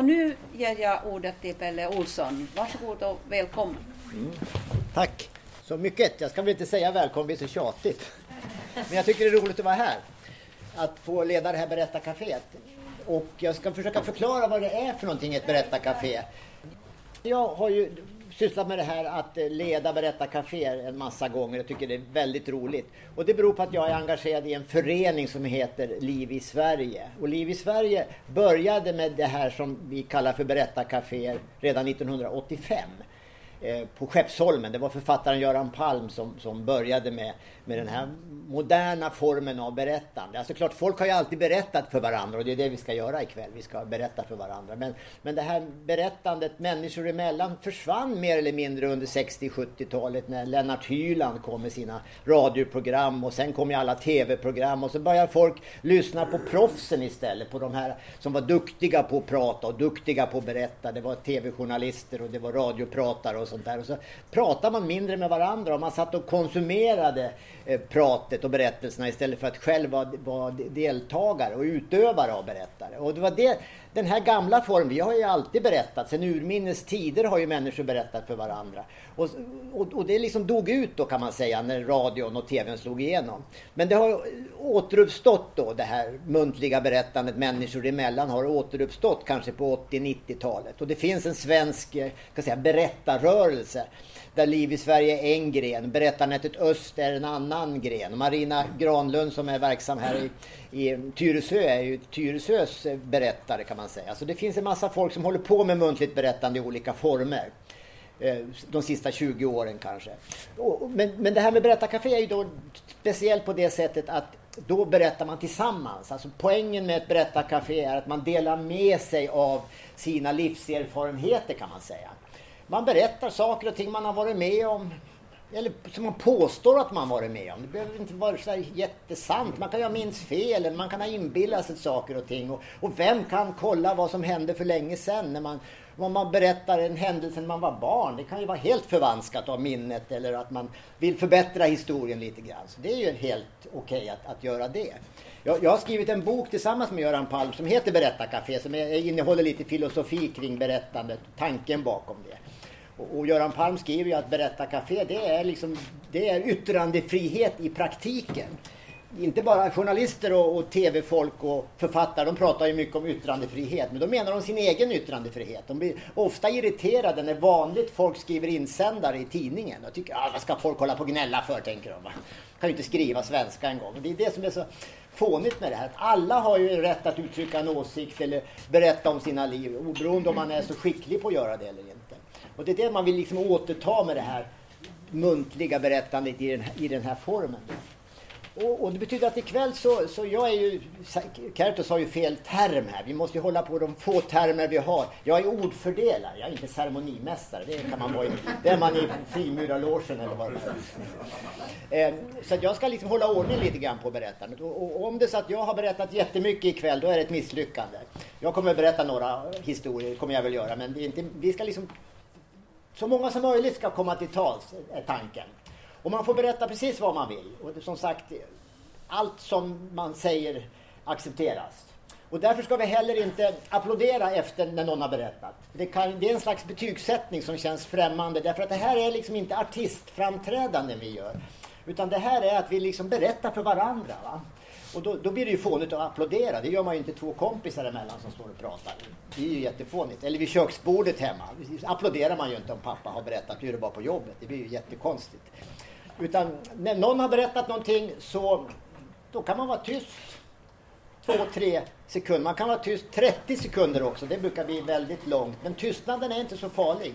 Och nu ger jag ordet till Pelle Olsson. Varsågod och välkommen. Mm. Tack så mycket. Jag ska väl inte säga välkommen, det är så tjatigt. Men jag tycker det är roligt att vara här. Att få leda det här berättarcaféet. Och jag ska försöka förklara vad det är för någonting, ett berättarcafé. Jag har ju sysslat med det här att eh, leda berättarkaféer en massa gånger och tycker det är väldigt roligt. Och det beror på att jag är engagerad i en förening som heter Liv i Sverige. Och Liv i Sverige började med det här som vi kallar för berättarkaféer redan 1985. Eh, på Skeppsholmen. Det var författaren Göran Palm som, som började med, med den här moderna formen av berättande. Alltså klart, folk har ju alltid berättat för varandra och det är det vi ska göra ikväll. Vi ska berätta för varandra. Men, men det här berättandet människor emellan försvann mer eller mindre under 60-70-talet när Lennart Hyland kom med sina radioprogram och sen kom ju alla tv-program och så började folk lyssna på proffsen istället. På de här som var duktiga på att prata och duktiga på att berätta. Det var tv-journalister och det var radiopratare och sånt där. Och så pratade man mindre med varandra och man satt och konsumerade eh, pratet och berättelserna istället för att själv vara deltagare och utövare av berättare. Och det var det, den här gamla formen, vi har ju alltid berättat, sen urminnes tider har ju människor berättat för varandra. Och, och, och, det liksom dog ut då kan man säga när radion och tvn slog igenom. Men det har återuppstått då, det här muntliga berättandet människor emellan har återuppstått kanske på 80-90-talet. Och det finns en svensk eh, kan säga, berättarrörelse där Liv i Sverige är en gren, Berättarnätet Öst är en annan gren. Marina Granlund som är verksam här i, i Tyresö är ju Tyresös berättare kan man säga. Så det finns en massa folk som håller på med muntligt berättande i olika former eh, de sista 20 åren kanske. Men, men det här med berättarcafé är ju då speciellt på det sättet att då berättar man tillsammans. Alltså poängen med ett berättarcafé är att man delar med sig av sina livserfarenheter kan man säga. Man berättar saker och ting man har varit med om. Eller som man påstår att man varit med om. Det behöver inte vara så jättesant. Man kan ju ha minst fel, eller man kan ha inbillat sig saker och ting. Och, och, vem kan kolla vad som hände för länge sedan när man, om man berättar en händelse när man var barn. Det kan ju vara helt förvanskat av minnet eller att man vill förbättra historien lite grann. Så det är ju helt okej okay att, att göra det. Jag, jag, har skrivit en bok tillsammans med Göran Palm som heter Berättarcafé som är, innehåller lite filosofi kring berättandet, tanken bakom det. Och Göran Palm skriver ju att berättarcafé det är, liksom, det är yttrandefrihet i praktiken. Inte bara journalister och, och tv-folk och författare, de pratar ju mycket om yttrandefrihet. Men då menar de sin egen yttrandefrihet. De blir ofta irriterade när vanligt folk skriver insändare i tidningen. Och tycker, ah, vad ska folk hålla på och gnälla för, tänker de. Kan ju inte skriva svenska en gång. Det är det som är så fånigt med det här. Alla har ju rätt att uttrycka en åsikt eller berätta om sina liv. Oberoende om man är så skicklig på att göra det eller inte. Och det är det man vill liksom återta med det här muntliga berättandet i den, i den här formen. Och, och, det betyder att ikväll så, så jag är ju, Kertos har ju fel term här. Vi måste ju hålla på de få termer vi har. Jag är ordfördelare, jag är inte ceremonimästare. Det kan man vara i, det är man i frimurarlogen eller vad det är. Eh, så jag ska liksom hålla ordning lite grann på berättandet. Och, och, om det är så att jag har berättat jättemycket ikväll, då är det ett misslyckande. Jag kommer att berätta några historier, kommer jag väl göra. Men det är inte, vi ska liksom så många som möjligt ska komma till tals, är tanken. Och man får berätta precis vad man vill. Och som sagt, allt som man säger accepteras. Och därför ska vi heller inte applådera efter när någon har berättat. Det, kan, det är en slags betygssättning som känns främmande. Därför att det här är liksom inte artistframträdande vi gör. Utan det här är att vi liksom berättar för varandra. Va? Och då, då, blir det ju fånigt att applådera. Det gör man ju inte två kompisar emellan som står och pratar. Det är ju jättefånigt. Eller vid köksbordet hemma. applåderar man ju inte om pappa har berättat hur det var på jobbet. Det blir ju jättekonstigt. Utan när någon har berättat någonting så då kan man vara tyst två, tre sekunder. Man kan vara tyst 30 sekunder också. Det brukar bli väldigt långt. Men tystnaden är inte så farlig.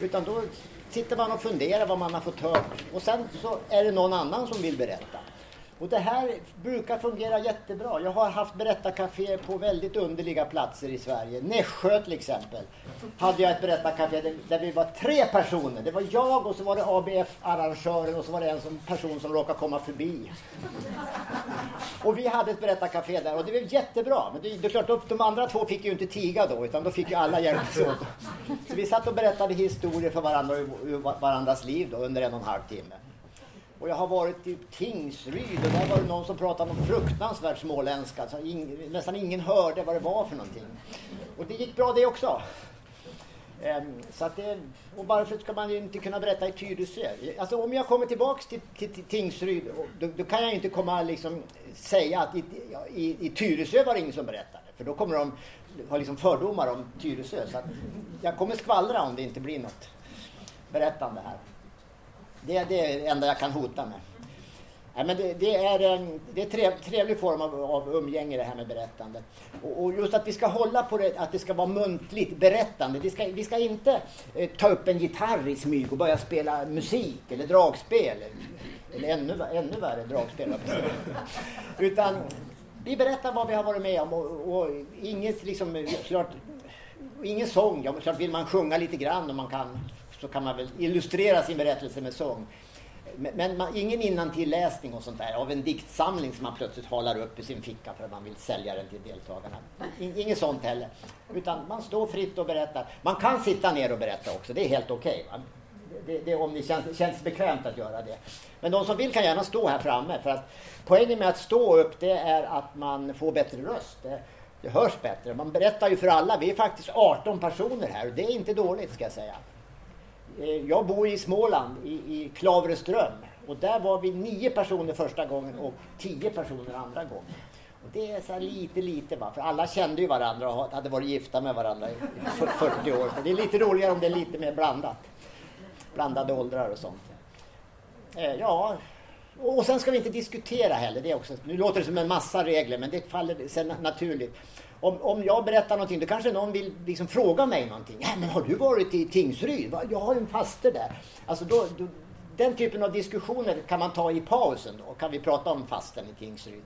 Utan då sitter man och funderar vad man har fått höra. Och sen så är det någon annan som vill berätta. Och det här brukar fungera jättebra. Jag har haft berättarcafé på väldigt underliga platser i Sverige. Nässjö till exempel. Hade jag ett berättarcafé där, vi var tre personer. Det var jag och så var det ABF-arrangören och så var det en som, person som råkade komma förbi. Och vi hade ett berättarcafé där och det blev jättebra. Men det, det är klart, de andra två fick ju inte tiga då utan då fick ju alla hjälpas åt. Så vi satt och berättade historier för varandra ur varandras liv då, under en och en halv timme. Och jag har varit i Tingsryd och där var det någon som pratade om fruktansvärt småländska. Så ing, nästan ingen hörde vad det var för någonting. Och det gick bra det också. Um, så att det, och varför ska man inte kunna berätta i Tyresö? Alltså om jag kommer tillbaks till, till, till Tingsryd, då, då, kan jag inte komma liksom säga att i, i, i Tyresö var det ingen som berättade. För då kommer de ha liksom fördomar om Tyresö. Så jag kommer skvallra om det inte blir något berättande här. Det, det är det enda jag kan hota med. Ja, men det, det, är en det är trev, trevlig form av, av umgänge det här med berättande. Och, och, just att vi ska hålla på det, att det ska vara muntligt berättande. Vi ska, vi ska inte eh, ta upp en gitarr i smyg och börja spela musik eller dragspel. Eller ännu, ännu värre dragspel. Utan vi berättar vad vi har varit med om och, och inget liksom, klart, ingen sång. Ja, klart vill man sjunga lite grann om man kan, så kan man väl illustrera sin berättelse med sång. Men man, ingen innantilläsning och sånt där av en diktsamling som man plötsligt halar upp i sin ficka för att man vill sälja den till deltagarna. Inget sånt heller. Utan man står fritt och berättar. Man kan sitta ner och berätta också, det är helt okej. Okay, det, det, om det känns, känns bekvämt att göra det. Men de som vill kan gärna stå här framme. För att poängen med att stå upp det är att man får bättre röst. Det, det hörs bättre. Man berättar ju för alla. Vi är faktiskt 18 personer här och det är inte dåligt ska jag säga. Eh, jag bor i Småland, i, i Klavreström. Och där var vi nio personer första gången och tio personer andra gången. Och det är så lite, lite va. För alla kände ju varandra och hade varit gifta med varandra i 40 år. Så det är lite roligare om det är lite mer blandat. Blandade åldrar och sånt. Eh, ja, och sen ska vi inte diskutera heller. Det också, nu låter det som en massa regler men det faller sig naturligt om, om jag berättar någonting, då kanske någon vill liksom fråga mig någonting. Ja, men har du varit i Tingsryd? Jag har en faster där. Alltså då, då, den typen av diskussioner kan man ta i pausen då. Kan vi prata om fasten i Tingsryd.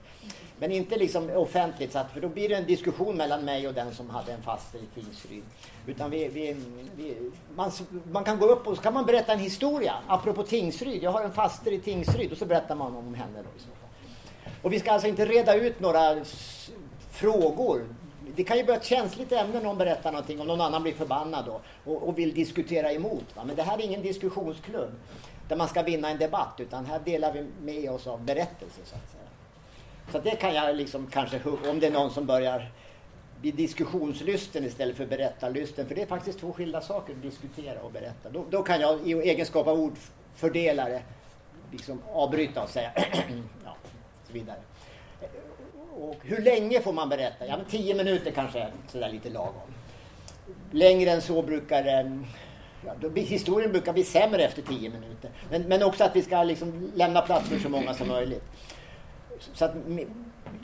Men inte liksom offentligt, så att, för då blir det en diskussion mellan mig och den som hade en faster i Tingsryd. Utan vi, vi, vi, man, man kan gå upp och så kan man berätta en historia. Apropå Tingsryd, jag har en faster i Tingsryd och så berättar man om henne. Då, i så fall. Och vi ska alltså inte reda ut några frågor det kan ju bli ett känsligt ämne när någon berättar någonting om någon annan blir förbannad då, och, och vill diskutera emot. Va? Men det här är ingen diskussionsklubb där man ska vinna en debatt utan här delar vi med oss av berättelser så att säga. Så det kan jag liksom kanske, om det är någon som börjar bli diskussionslysten istället för berättarlysten, för det är faktiskt två skilda saker att diskutera och berätta. Då, då kan jag i egenskap av ordfördelare liksom avbryta och säga ja, och så vidare. Och hur länge får man berätta? Ja, men tio minuter kanske är sådär lite lagom. Längre än så brukar ja, då, historien brukar bli sämre efter tio minuter. Men, men också att vi ska liksom lämna plats för så många som möjligt. Så att,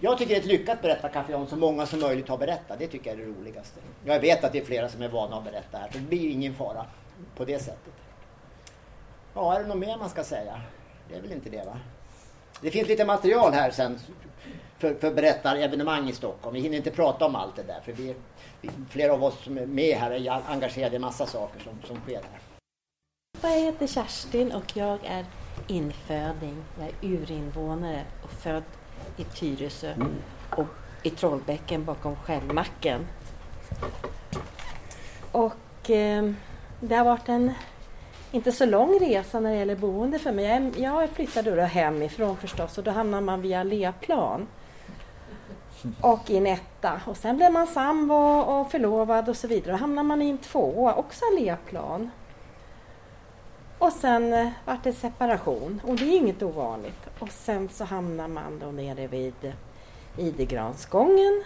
jag tycker det är ett lyckat berättarkaffe om så många som möjligt har berättat. Det tycker jag är det roligaste. Jag vet att det är flera som är vana att berätta här, så det blir ingen fara på det sättet. Ja, är det något mer man ska säga? Det är väl inte det va? Det finns lite material här sen för, för berättarevenemang i Stockholm. Vi hinner inte prata om allt det där för vi, vi, flera av oss som är med här är engagerade i massa saker som, som sker här. Jag heter Kerstin och jag är inföding. Jag är urinvånare och född i Tyresö mm. och i Trollbäcken bakom Skällmacken. Och eh, det har varit en inte så lång resa när det gäller boende för mig. Jag, jag flyttade då hemifrån förstås och då hamnar man via Leplan och i en etta. Och sen blev man sambo och förlovad och så vidare. Då hamnade man i en tvåa, också en leplan. Och sen eh, vart det separation och det är inget ovanligt. Och sen så hamnar man då nere vid Idegransgången.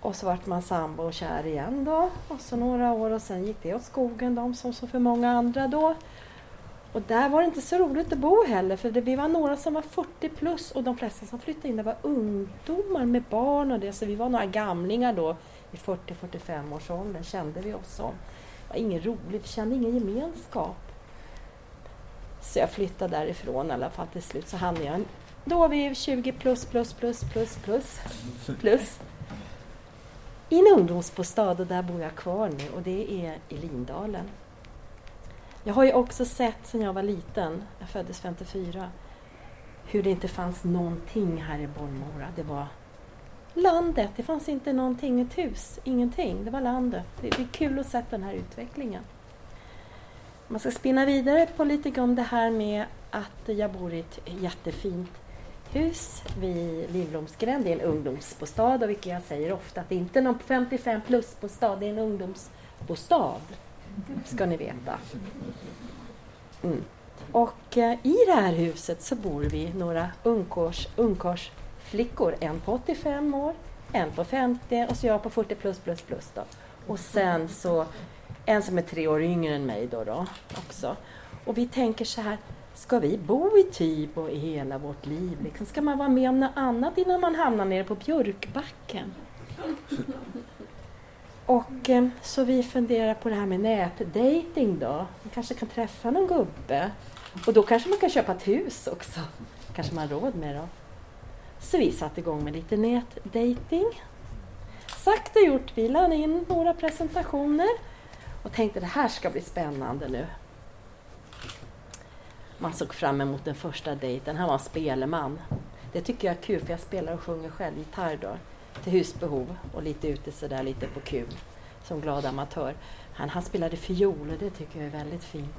Och så vart man sambo och kär igen då. Och så några år och sen gick det åt skogen, de som så för många andra då. Och där var det inte så roligt att bo heller för det, vi var några som var 40 plus och de flesta som flyttade in där var ungdomar med barn och det. Så vi var några gamlingar då i 40-45 års ålder kände vi oss som. Det var inget roligt, vi kände ingen gemenskap. Så jag flyttade därifrån i alla fall till slut så hann jag. Då var vi 20 plus plus plus plus plus plus. I en ungdomsbostad och där bor jag kvar nu och det är i Lindalen. Jag har ju också sett sedan jag var liten, jag föddes 54, hur det inte fanns någonting här i Bollmora. Det var landet, det fanns inte någonting, ett hus, ingenting. Det var landet. Det, är kul att se den här utvecklingen. Man ska spinna vidare på lite om det här med att jag bor i ett jättefint hus vid Livblomsgränd. Det är en ungdomsbostad och vilket jag säger ofta att det inte är någon 55 plus-bostad, det är en ungdomsbostad. Ska ni veta. Mm. Och eh, i det här huset så bor vi några ungkars, ungkarsflickor. En på 85 år, en på 50 och så jag på 40 plus plus plus. Då. Och sen så en som är tre år yngre än mig då, då också. Och vi tänker så här, ska vi bo i Tybo i hela vårt liv? Liksom? Ska man vara med om något annat innan man hamnar nere på Björkbacken? Och ehm, så vi funderar på det här med nätdating då. Man kanske kan träffa någon gubbe. Och då kanske man kan köpa ett hus också. kanske man har råd med då. Så vi satte igång med lite nätdating. Sagt och gjort, vi lade in våra presentationer och tänkte det här ska bli spännande nu. Man såg fram emot den första dejten. Han var en speleman. Det tycker jag är kul för jag spelar och sjunger själv gitarr då. Till husbehov och lite ute sådär lite på kul. Som glad amatör. Han, han spelade fiol och det tycker jag är väldigt fint.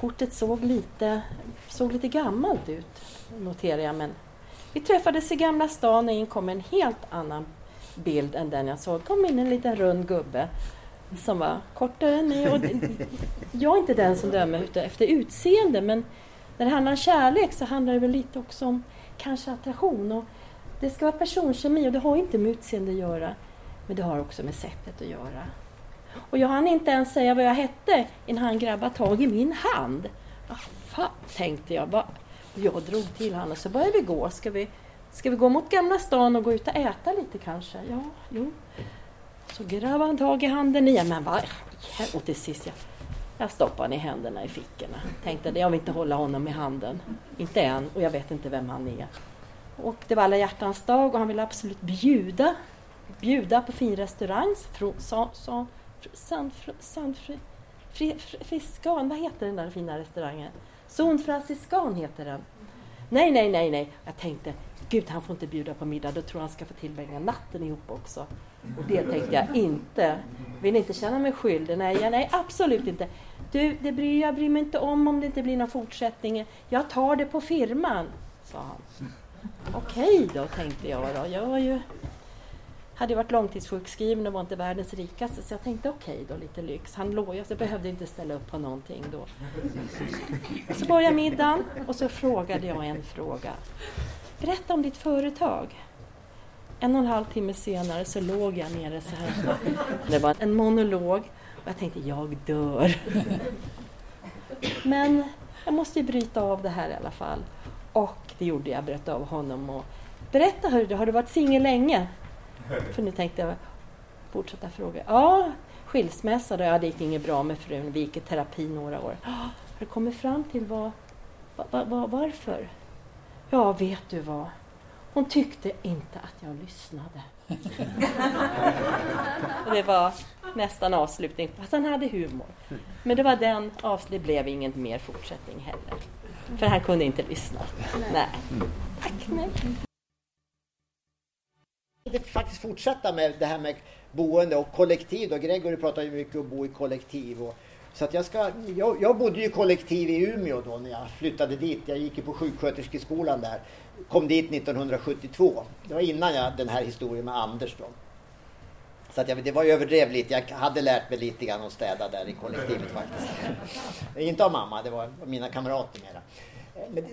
Kortet såg lite, såg lite gammalt ut, noterar jag. Men vi träffades i Gamla stan och in kom en helt annan bild än den jag såg. kom in en liten rund gubbe som var kortare än mig. Och jag är inte den som dömer efter utseende men när det handlar om kärlek så handlar det väl lite också om kanske attraktion. Och det ska vara personkemi och det har inte med utseende att göra. Men det har också med sättet att göra. Och jag hann inte ens säga vad jag hette innan han grabbade tag i min hand. Vad fan, tänkte jag. Bara. Jag drog till honom och så började vi gå. Ska vi, ska vi gå mot Gamla stan och gå ut och äta lite kanske? Ja, jo. Så grabbade han tag i handen igen. Men vad Och till sist jag, jag stoppade ner händerna i fickorna. Tänkte jag vill inte hålla honom i handen. Inte än. Och jag vet inte vem han är. Och det var alla hjärtans dag och han ville absolut bjuda. Bjuda på fin restaurang. San, san, san, san, Friskan, vad heter den där fina restaurangen? Zon franciskan heter den. Nej, nej, nej, nej. Jag tänkte, gud han får inte bjuda på middag, då tror han ska få tillbringa natten ihop också. Och det tänkte jag inte. Vill inte känna mig skyldig? Nej, nej absolut inte. Du, det bryr, jag bryr mig inte om om det inte blir någon fortsättning. Jag tar det på firman, sa han. Okej då, tänkte jag. Då. Jag var ju, hade varit långtidssjukskriven och var inte världens rikaste, så jag tänkte okej då, lite lyx. Han låg, jag behövde inte ställa upp på någonting då. Så började middagen och så frågade jag en fråga. Berätta om ditt företag. En och en halv timme senare så låg jag nere så här. Det var en monolog och jag tänkte, jag dör. Men jag måste ju bryta av det här i alla fall. Och det gjorde jag, bröt av honom och berätta hörru, har du varit singel länge? För nu tänkte jag fortsätta fråga. Ja, skilsmässa då, ja det gick inget bra med frun, vi gick i terapi några år. Har du kommit fram till vad, vad, vad, varför? Ja, vet du vad? Hon tyckte inte att jag lyssnade. det var nästan avslutning, fast han hade humor. Men det var den avslutning, det blev ingen mer fortsättning heller. För han kunde inte lyssna. Nej. Tack, nej. Jag vill faktiskt fortsätta med det här med boende och kollektiv. Då. Gregory pratar ju mycket om att bo i kollektiv. Och, så att jag, ska, jag, jag bodde i kollektiv i Umeå då när jag flyttade dit. Jag gick ju på sjuksköterskeskolan där. Kom dit 1972. Det var innan jag, den här historien med Anders då. Så att jag, det var överdrev lite. Jag hade lärt mig lite grann att städa där i kollektivet faktiskt. Inte av mamma, det var mina kamrater mera.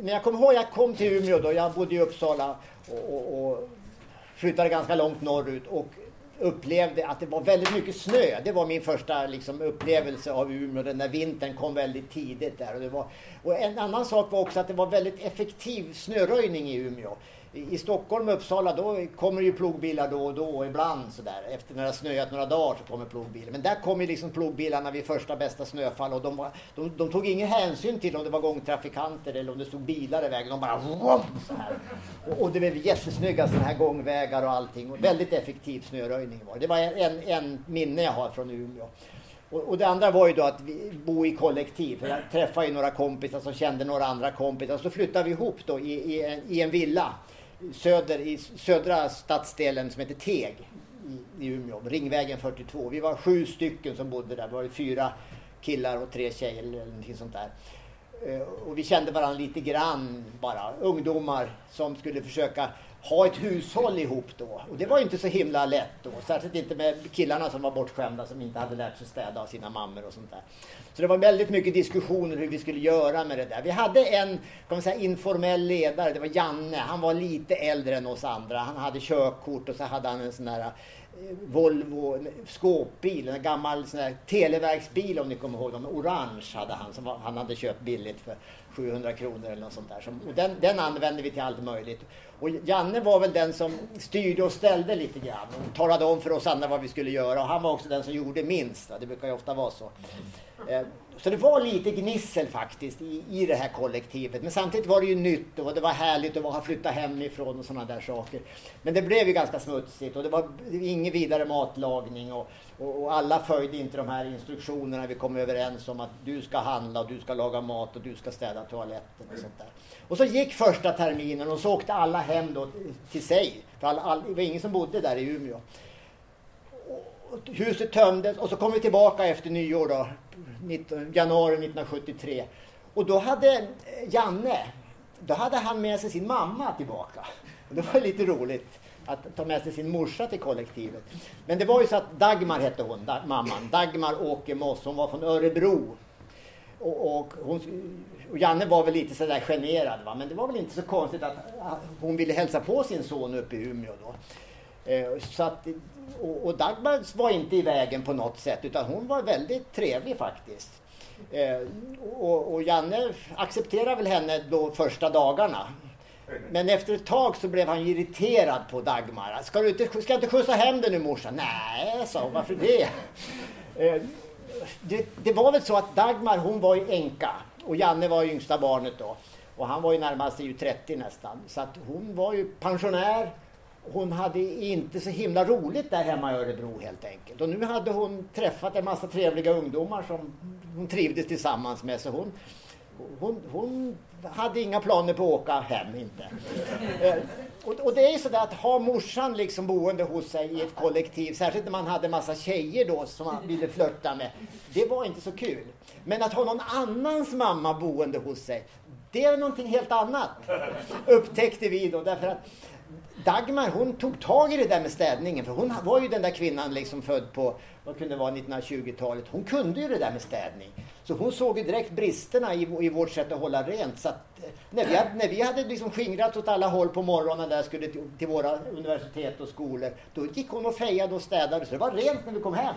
Men jag kommer ihåg, jag kom till Umeå då. Jag bodde i Uppsala och, och, och flyttade ganska långt norrut. Och upplevde att det var väldigt mycket snö. Det var min första liksom, upplevelse av Umeå. Den där vintern kom väldigt tidigt där. Och, det var, och en annan sak var också att det var väldigt effektiv snöröjning i Umeå. I Stockholm och Uppsala då kommer ju plogbilar då och då ibland sådär. Efter när det har snöat några dagar så kommer plogbilar. Men där kom ju liksom plogbilarna vid första bästa snöfall och de, var, de, de tog ingen hänsyn till om det var gångtrafikanter eller om det stod bilar i vägen. De bara vroom, så här. Och, och det blev jättesnygga sådana här gångvägar och allting. Och väldigt effektiv snöröjning var det. Det var en, en minne jag har från Umeå. Och, och, det andra var ju då att vi bo i kollektiv. För jag träffade ju några kompisar som kände några andra kompisar. Så flyttade vi ihop då i, i, en, i en villa söder, i södra stadsdelen som heter Teg i, i Umeå, Ringvägen 42. Vi var sju stycken som bodde där. Det var fyra killar och tre tjejer eller någonting sånt där. Eh, och vi kände varandra lite grann bara. Ungdomar som skulle försöka ha ett hushåll ihop då. Och det var ju inte så himla lätt då. Särskilt inte med killarna som var bortskämda som inte hade lärt sig städa av sina mammor och sånt där. Så det var väldigt mycket diskussioner hur vi skulle göra med det där. Vi hade en kan man säga, informell ledare, det var Janne. Han var lite äldre än oss andra. Han hade körkort och så hade han en sån där eh, Volvo skåpbil, en gammal sån här televerksbil om ni kommer ihåg dem. Orange hade han som var, han hade köpt billigt för 700 kronor eller något sånt där. Som, och den, den använde vi till allt möjligt. Och Janne var väl den som styrde och ställde lite grann och talade om för oss andra vad vi skulle göra. Och han var också den som gjorde minst. Det brukar ju ofta vara så. Eh, så det var lite gnissel faktiskt i, i det här kollektivet. Men samtidigt var det ju nytt och det var härligt att ha flyttat hemifrån och sådana där saker. Men det blev ju ganska smutsigt och det var ingen vidare matlagning och, och, och, alla följde inte de här instruktionerna vi kom överens om att du ska handla och du ska laga mat och du ska städa toaletten och sånt där. Och så gick första terminen och så åkte alla hem då till sig. För all, all, det var ingen som bodde där i Umeå huset tömdes och så kom vi tillbaka efter nyår då, 19, januari 1973. Och då hade eh, Janne, då hade han med sig sin mamma tillbaka. Och det var lite roligt att ta med sig sin morsa till kollektivet. Men det var ju så att Dagmar hette hon, Dag, mamman. Dagmar Åkermoss, hon var från Örebro. Och, och, hon, och Janne var väl lite sådär generad va? men det var väl inte så konstigt att hon ville hälsa på sin son uppe i Umeå då. Eh, så att, och, och Dagmar var inte i vägen på något sätt utan hon var väldigt trevlig faktiskt. Eh, och, och Janne accepterade väl henne då första dagarna. Men efter ett tag så blev han irriterad på Dagmar. Ska du inte, ska jag inte skjutsa hem dig nu morsan? Nej, sa hon. Varför det? Eh, det? Det var väl så att Dagmar hon var ju änka och Janne var yngsta barnet då. Och han var ju närmast sig 30 nästan. Så att hon var ju pensionär hon hade inte så himla roligt där hemma i Örebro helt enkelt. Och nu hade hon träffat en massa trevliga ungdomar som hon trivdes tillsammans med. Så hon, hon, hon hade inga planer på att åka hem inte. Eh, och, och, det är ju sådär att ha morsan liksom boende hos sig i ett kollektiv, särskilt när man hade massa tjejer då som man ville flörta med. Det var inte så kul. Men att ha någon annans mamma boende hos sig, det är någonting helt annat. Upptäckte vi då därför att Dagmar hon tog tag i det där med städningen för hon var ju den där kvinnan liksom född på, vad kunde det vara, 1920-talet. Hon kunde ju det där med städning. Så hon såg ju direkt bristerna i, i vårt sätt att hålla rent. Så att, eh, när, vi hade, när vi hade liksom skingrat åt alla håll på morgonen där skulle till, till våra universitet och skolor. Då gick hon och fejade och städade så det var rent när vi kom hem.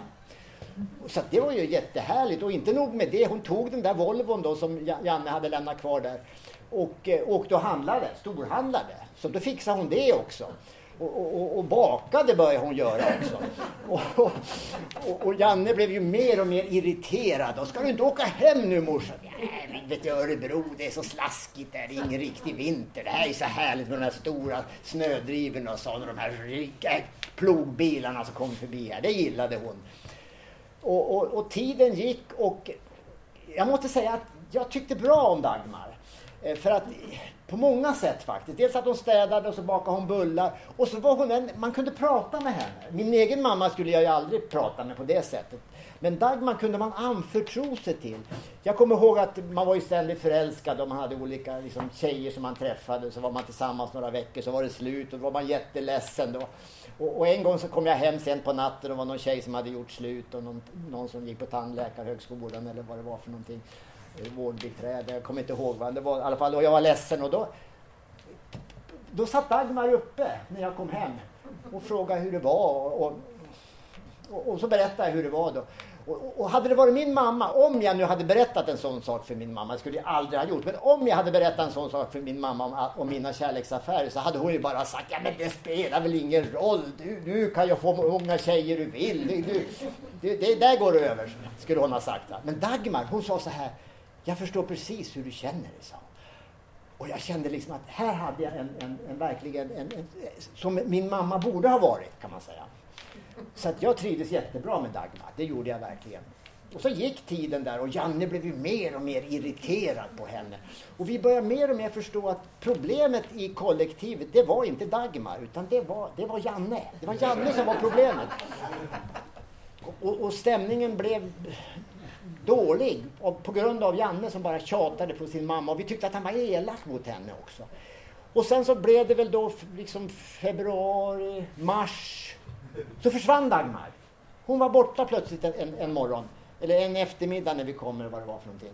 Så det var ju jättehärligt och inte nog med det. Hon tog den där Volvon då som Janne hade lämnat kvar där och eh, åkte och handlade, storhandlade. Så då fixade hon det också. Och, och, och, bakade började hon göra också. Och, och, och, Janne blev ju mer och mer irriterad. Och ska du inte åka hem nu morsan? Nej, vet jag Örebro, det är så slaskigt där. Det är ingen riktig vinter. Det här är så härligt med de här stora snödrivorna och så, de här rika plogbilarna som kom förbi här. Det gillade hon. Och, tiden gick och jag måste säga att jag tyckte bra om Dagmar. Eh, för att på många sätt faktiskt. Dels att hon städade och så bakade hon bullar. Och så var hon en, man kunde prata med henne. Min egen mamma skulle jag ju aldrig prata med på det sättet. Men Dagmar kunde man anförtro sig till. Jag kommer ihåg att man var ju ständigt förälskad och man hade olika liksom, tjejer som man träffade. Så var man tillsammans några veckor så var det slut och då var man jätteledsen. Då. Och, och en gång så kom jag hem sent på natten och det var någon tjej som hade gjort slut och någon, någon som gick på tandläkarhögskolan eller vad det var för någonting vårdbiträde, jag kommer inte ihåg vad det var i alla fall. Och jag var ledsen och då, då satt Dagmar uppe när jag kom hem och frågade hur det var. Och, och, och så berättade jag hur det var då. Och, och, hade det varit min mamma, om jag nu hade berättat en sån sak för min mamma, det skulle jag aldrig ha gjort, men om jag hade berättat en sån sak för min mamma om, om mina kärleksaffärer så hade hon ju bara sagt, ja men det spelar väl ingen roll, du, du kan ju få många tjejer du vill, du, du, det, det där går över, skulle hon ha sagt. Men Dagmar, hon sa så här, jag förstår precis hur du känner det, sa Och jag kände liksom att här hade jag en, en, en verkligen, en, en, som min mamma borde ha varit, kan man säga. Så att jag trivdes jättebra med Dagmar, det gjorde jag verkligen. Och så gick tiden där och Janne blev ju mer och mer irriterad på henne. Och vi började mer och mer förstå att problemet i kollektivet, det var inte Dagmar, utan det var, det var Janne. Det var Janne som var problemet. Och, och stämningen blev dålig och på grund av Janne som bara tjatade på sin mamma och vi tyckte att han var elak mot henne också. Och sen så blev det väl då liksom februari, mars. Så försvann Dagmar. Hon var borta plötsligt en, en, en morgon. Eller en eftermiddag när vi kommer, vad det var för någonting.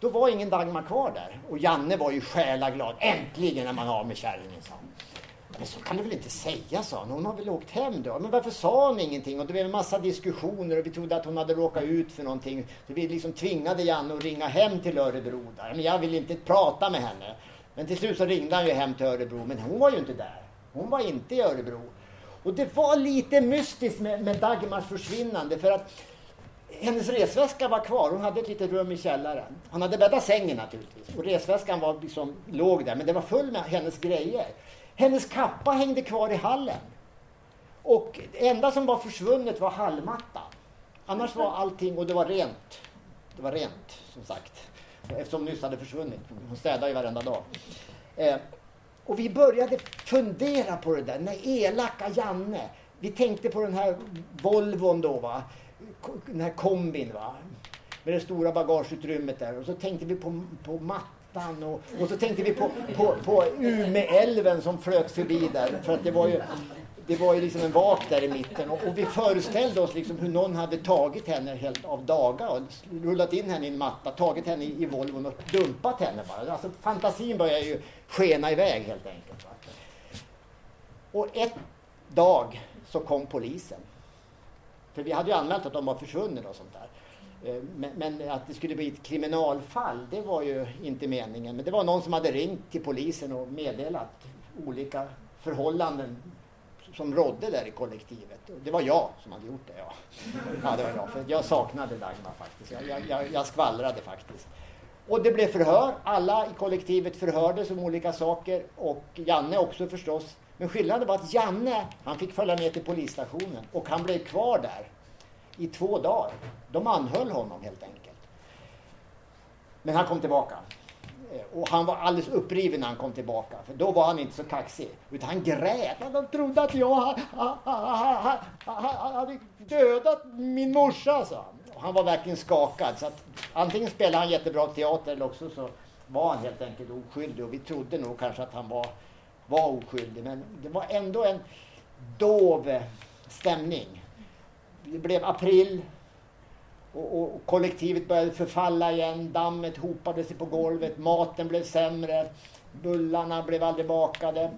Då var ingen Dagmar kvar där. Och Janne var ju själaglad. Äntligen är man av med kärringen, sa. Men så kan du väl inte säga, sa hon. Hon har väl åkt hem då? Men varför sa hon ingenting? Och det blev en massa diskussioner och vi trodde att hon hade råkat ut för någonting. Så vi liksom tvingade Janne att ringa hem till Örebro. Där. Men jag ville inte prata med henne. Men till slut så ringde han ju hem till Örebro. Men hon var ju inte där. Hon var inte i Örebro. Och det var lite mystiskt med, med Dagmars försvinnande. För att hennes resväska var kvar. Hon hade ett litet rum i källaren. Han hade bäddat sängen naturligtvis. Och resväskan var liksom, låg där. Men det var full med hennes grejer. Hennes kappa hängde kvar i hallen. Och det enda som var försvunnet var hallmattan. Annars var allting, och det var rent. Det var rent, som sagt. Eftersom nyss hade försvunnit. Hon städade ju varenda dag. Eh, och vi började fundera på det där, den elaka Janne. Vi tänkte på den här Volvon då va. Den här kombin va. Med det stora bagageutrymmet där. Och så tänkte vi på, på Plattan och, och så tänkte vi på, på, på Umeälven som flöt förbi där. För att det var ju, det var ju liksom en vak där i mitten och, och, vi föreställde oss liksom hur någon hade tagit henne helt av daga och rullat in henne i en matta, tagit henne i, i Volvon och dumpat henne bara. Alltså fantasin börjar ju skena iväg helt enkelt. Va? Och ett dag så kom polisen. För vi hade ju anmält att de var försvunna och sånt där. Eh, men, men, att det skulle bli ett kriminalfall, det var ju inte meningen. Men det var någon som hade ringt till polisen och meddelat olika förhållanden som rådde där i kollektivet. Det var jag som hade gjort det. Ja, ja det var jag. För jag saknade Dagmar faktiskt. Jag, jag, jag skvallrade faktiskt. Och det blev förhör. Alla i kollektivet förhördes om olika saker. Och Janne också förstås. Men skillnaden var att Janne, han fick följa med till polisstationen. Och han blev kvar där i två dagar. De anhöll honom helt enkelt. Men han kom tillbaka. Eh, och han var alldeles uppriven när han kom tillbaka. För då var han inte så kaxig. Utan han grät. Han trodde att jag hade dödat min morsa, sa han. Och han var verkligen skakad. Så att antingen spelade han jättebra teater eller också så var han helt enkelt oskyldig. Och vi trodde nog kanske att han var, var oskyldig. Men det var ändå en dov eh, stämning. Det blev april och, och, kollektivet började förfalla igen, dammet hopade sig på golvet, maten blev sämre, bullarna blev aldrig bakade.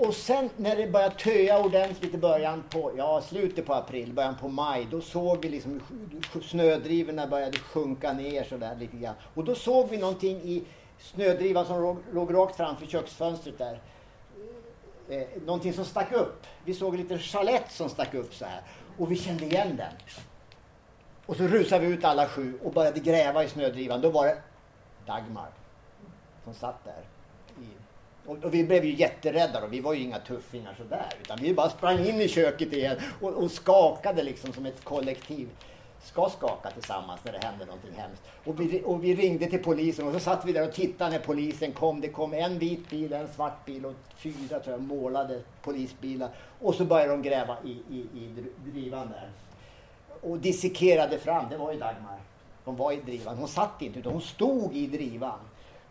Och sen när det började töa ordentligt i början på, ja slutet på april, början på maj, då såg vi liksom snödrivorna började sjunka ner sådär lite grann. Och då såg vi någonting i snödrivan som låg, låg rakt framför köksfönstret där. Eh, någonting som stack upp. Vi såg en liten chalett som stack upp så här. Och vi kände igen den. Och så rusade vi ut alla sju och började gräva i snödrivan. Då var det Dagmar som satt där. Och, och, vi blev ju jätterädda och vi var ju inga tuffingar sådär. Utan vi bara sprang in i köket igen och, och skakade liksom som ett kollektiv ska skaka tillsammans när det händer någonting hemskt. Och vi, och vi ringde till polisen och så satt vi där och tittade när polisen kom. Det kom en vit bil, en svart bil och fyra tror jag, målade polisbilar. Och så började de gräva i, i, i drivan där. Och dissekerade fram, det var ju Dagmar. Hon var i drivan. Hon satt inte utan hon stod i drivan.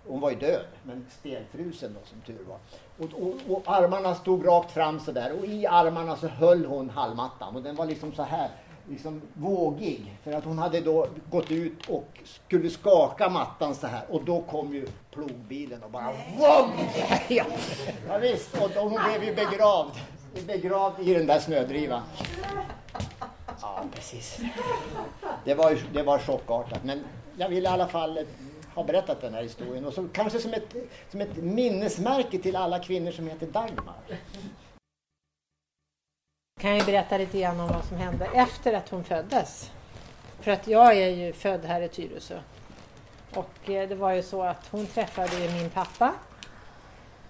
Hon var ju död, men stelfrusen då som tur var. Och, och, och, armarna stod rakt fram sådär och i armarna så höll hon halmmattan. och den var liksom så här liksom vågig. För att hon hade då gått ut och skulle skaka mattan så här. Och då kom ju plogbilen och bara VOM! Ja, ja visst, och då, hon blev ju begravd. Begravd i den där snödrivan. Ja, precis. Det var, det var chockartat. Men jag vill i alla fall ha berättat den här historien. Och så, kanske som ett, som ett minnesmärke till alla kvinnor som heter Dagmar kan jag berätta lite grann om vad som hände efter att hon föddes. För att jag är ju född här i Tyresö. Och eh, det var ju så att hon träffade min pappa.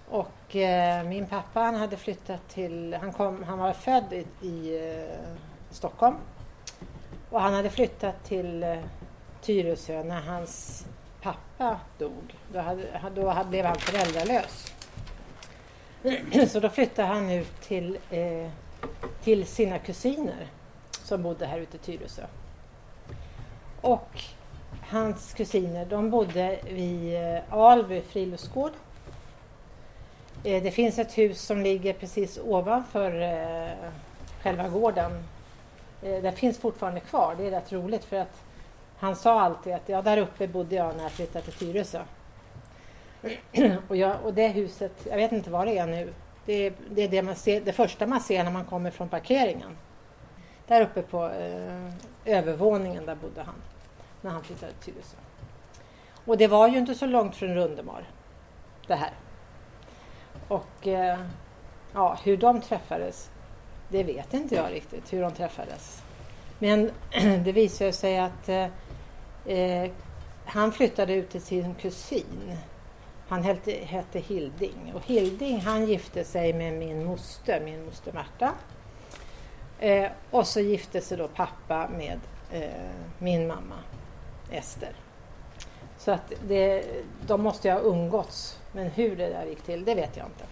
Och eh, min pappa han hade flyttat till, han, kom, han var född i, i eh, Stockholm. Och han hade flyttat till Tyresö när hans pappa dog. Då, hade, då blev han föräldralös. Så då flyttade han ut till eh, till sina kusiner som bodde här ute i Tyresö. Och hans kusiner, de bodde vid eh, Alby friluftsgård. Eh, det finns ett hus som ligger precis ovanför eh, själva gården. Det finns fortfarande kvar, det är rätt roligt för att han sa alltid att ja, där uppe bodde jag när jag flyttade till Tyresö. och, jag, och det huset, jag vet inte vad det är nu. Det är det, är det, man ser, det första man ser när man kommer från parkeringen. Där uppe på eh, övervåningen, där bodde han när han flyttade till Tyresö. Och det var ju inte så långt från Rundemar, det här. Och eh, ja, hur de träffades, det vet inte jag riktigt hur de träffades. Men det visade sig att eh, eh, han flyttade ut till sin kusin. Han hette, hette Hilding och Hilding han gifte sig med min moster, min moster Märta. Eh, och så gifte sig då pappa med eh, min mamma Ester. Så att det, de måste ju ha umgåtts. Men hur det där gick till, det vet jag inte.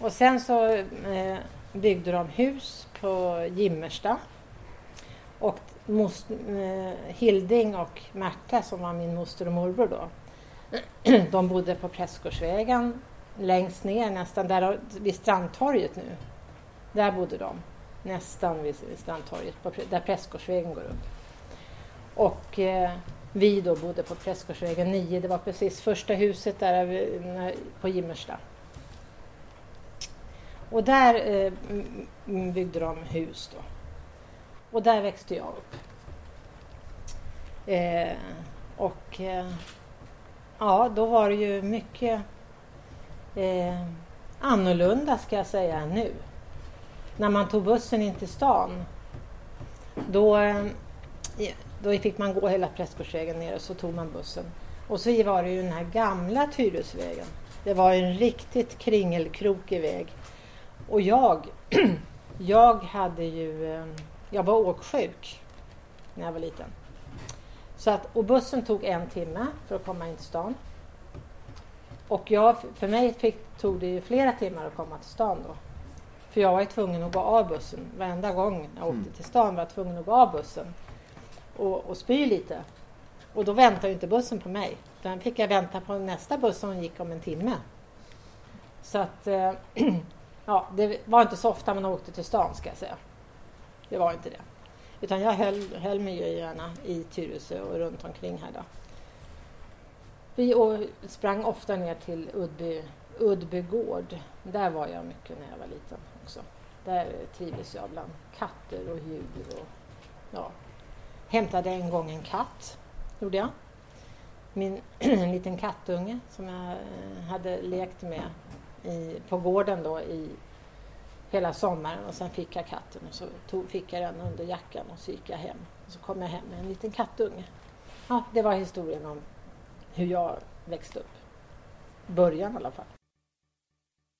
Och sen så eh, byggde de hus på Gimmersta. Och most, eh, Hilding och Märta som var min moster och morbror då. De bodde på Prästgårdsvägen längst ner nästan där vid Strandtorget nu. Där bodde de. Nästan vid, Strandtorget på, där Prästgårdsvägen går upp. Och eh, vi då bodde på Prästgårdsvägen 9. Det var precis första huset där eh, på Gimmersta. Och där eh, byggde de hus då. Och där växte jag upp. Eh, och eh, ja, då var det ju mycket eh, annorlunda ska jag säga än nu. När man tog bussen in till stan då, eh, då fick man gå hela Prästgårdsvägen ner och så tog man bussen. Och så var det ju den här gamla Tyresvägen. Det var en riktigt kringelkrokig väg. Och jag, jag hade ju, eh, jag var åksjuk när jag var liten. Så att, och bussen tog en timme för att komma in till stan. Och jag, för mig fick, tog det ju flera timmar att komma till stan då. För jag var ju tvungen att gå av bussen. Varenda gång jag åkte till stan var jag tvungen att gå av bussen och, och spy lite. Och då väntade ju inte bussen på mig. Då fick jag vänta på nästa buss som gick om en timme. Så att, eh, ja, det var inte så ofta man åkte till stan ska jag säga. Det var inte det. Utan jag höll, höll mig ju gärna i Tyresö och runt omkring här då. Vi sprang ofta ner till Udby, Udby gård. Där var jag mycket när jag var liten också. Där trivdes jag bland katter och djur. Och, ja. Hämtade en gång en katt, gjorde jag. Min en liten kattunge som jag eh, hade lekt med i, på gården då i hela sommaren och sen fick jag katten och så tog, fick jag den under jackan och så gick jag hem. Och så kom jag hem med en liten kattunge. Ja, det var historien om hur jag växte upp. Början i alla fall.